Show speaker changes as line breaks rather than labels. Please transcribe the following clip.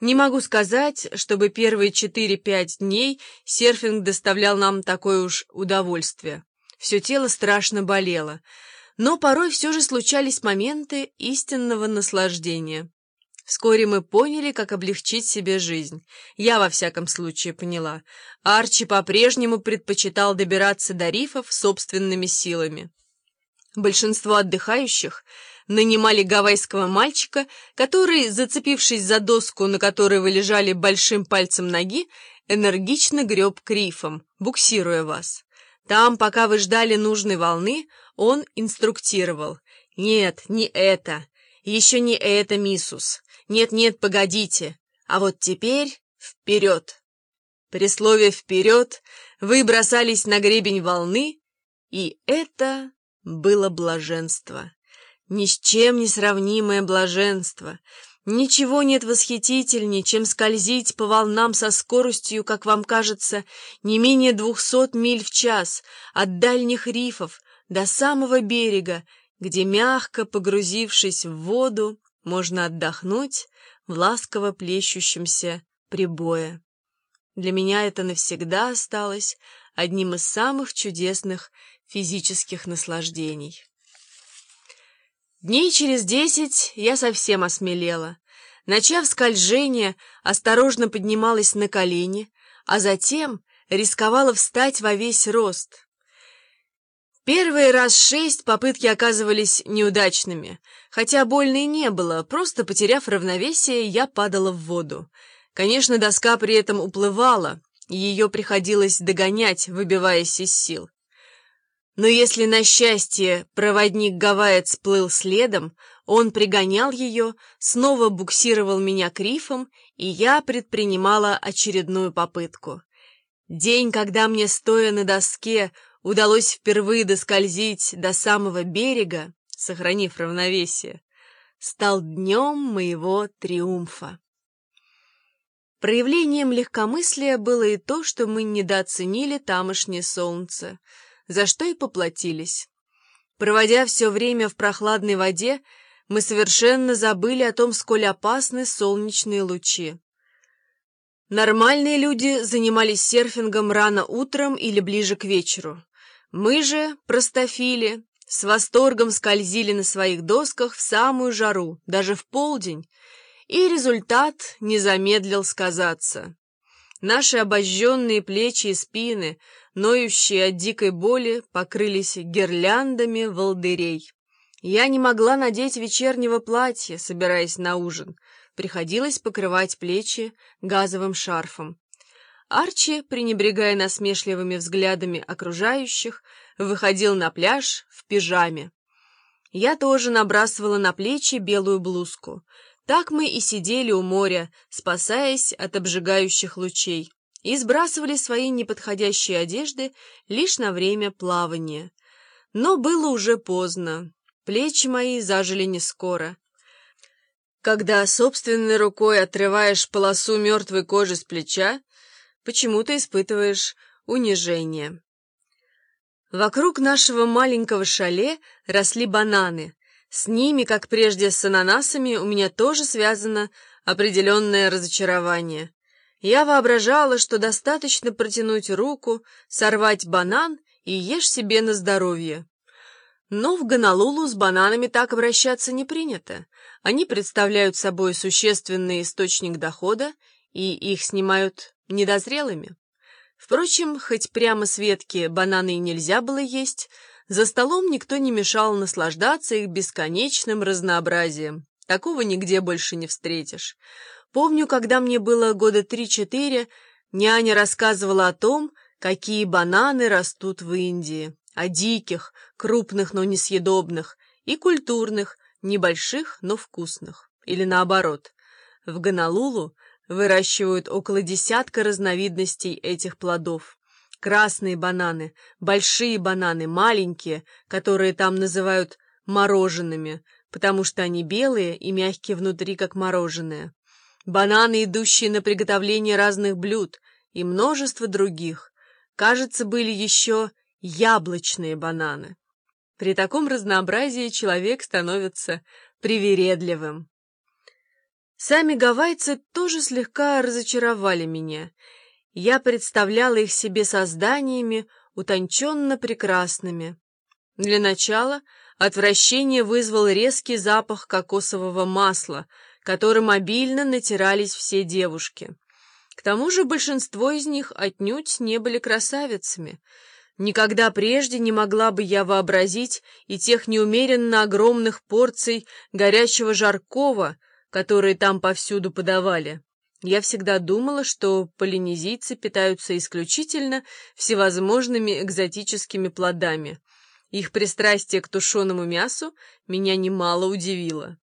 Не могу сказать, чтобы первые 4-5 дней серфинг доставлял нам такое уж удовольствие. Все тело страшно болело, но порой все же случались моменты истинного наслаждения. Вскоре мы поняли, как облегчить себе жизнь. Я, во всяком случае, поняла. Арчи по-прежнему предпочитал добираться до рифов собственными силами. Большинство отдыхающих нанимали гавайского мальчика, который, зацепившись за доску, на которой вы лежали большим пальцем ноги, энергично греб к рифам, буксируя вас. Там, пока вы ждали нужной волны, он инструктировал. «Нет, не это. Еще не это, миссус. Нет-нет, погодите. А вот теперь вперед!» При слове «вперед» вы бросались на гребень волны, и это было блаженство. Ни с чем не сравнимое блаженство. Ничего нет восхитительнее, чем скользить по волнам со скоростью, как вам кажется, не менее двухсот миль в час, от дальних рифов до самого берега, где, мягко погрузившись в воду, можно отдохнуть в ласково плещущемся прибое. Для меня это навсегда осталось одним из самых чудесных физических наслаждений. Дней через десять я совсем осмелела. Начав скольжение, осторожно поднималась на колени, а затем рисковала встать во весь рост. Первый раз шесть попытки оказывались неудачными, хотя больно и не было, просто потеряв равновесие, я падала в воду. Конечно, доска при этом уплывала, и ее приходилось догонять, выбиваясь из сил. Но если на счастье проводник Гавайец плыл следом, он пригонял ее, снова буксировал меня к рифам, и я предпринимала очередную попытку. День, когда мне, стоя на доске, удалось впервые доскользить до самого берега, сохранив равновесие, стал днем моего триумфа. Проявлением легкомыслия было и то, что мы недооценили тамошнее солнце — за что и поплатились. Проводя все время в прохладной воде, мы совершенно забыли о том, сколь опасны солнечные лучи. Нормальные люди занимались серфингом рано утром или ближе к вечеру. Мы же, простофили, с восторгом скользили на своих досках в самую жару, даже в полдень, и результат не замедлил сказаться. Наши обожженные плечи и спины — ноющие от дикой боли, покрылись гирляндами волдырей. Я не могла надеть вечернего платья, собираясь на ужин. Приходилось покрывать плечи газовым шарфом. Арчи, пренебрегая насмешливыми взглядами окружающих, выходил на пляж в пижаме. Я тоже набрасывала на плечи белую блузку. Так мы и сидели у моря, спасаясь от обжигающих лучей и сбрасывали свои неподходящие одежды лишь на время плавания. Но было уже поздно, плечи мои зажили не скоро. Когда собственной рукой отрываешь полосу мертвой кожи с плеча, почему-то испытываешь унижение. Вокруг нашего маленького шале росли бананы. С ними, как прежде с ананасами, у меня тоже связано определенное разочарование. Я воображала, что достаточно протянуть руку, сорвать банан и ешь себе на здоровье. Но в Гонолулу с бананами так обращаться не принято. Они представляют собой существенный источник дохода, и их снимают недозрелыми. Впрочем, хоть прямо с ветки бананы и нельзя было есть, за столом никто не мешал наслаждаться их бесконечным разнообразием. Такого нигде больше не встретишь. Помню, когда мне было года три-четыре, няня рассказывала о том, какие бананы растут в Индии, о диких, крупных, но несъедобных, и культурных, небольших, но вкусных. Или наоборот. В Гонолулу выращивают около десятка разновидностей этих плодов. Красные бананы, большие бананы, маленькие, которые там называют мороженными, потому что они белые и мягкие внутри, как мороженое бананы, идущие на приготовление разных блюд, и множество других. Кажется, были еще яблочные бананы. При таком разнообразии человек становится привередливым. Сами гавайцы тоже слегка разочаровали меня. Я представляла их себе созданиями, утонченно прекрасными. Для начала отвращение вызвал резкий запах кокосового масла, которым обильно натирались все девушки. К тому же большинство из них отнюдь не были красавицами. Никогда прежде не могла бы я вообразить и тех неумеренно огромных порций горячего жаркого, которые там повсюду подавали. Я всегда думала, что полинезийцы питаются исключительно всевозможными экзотическими плодами. Их пристрастие к тушеному мясу меня немало удивило.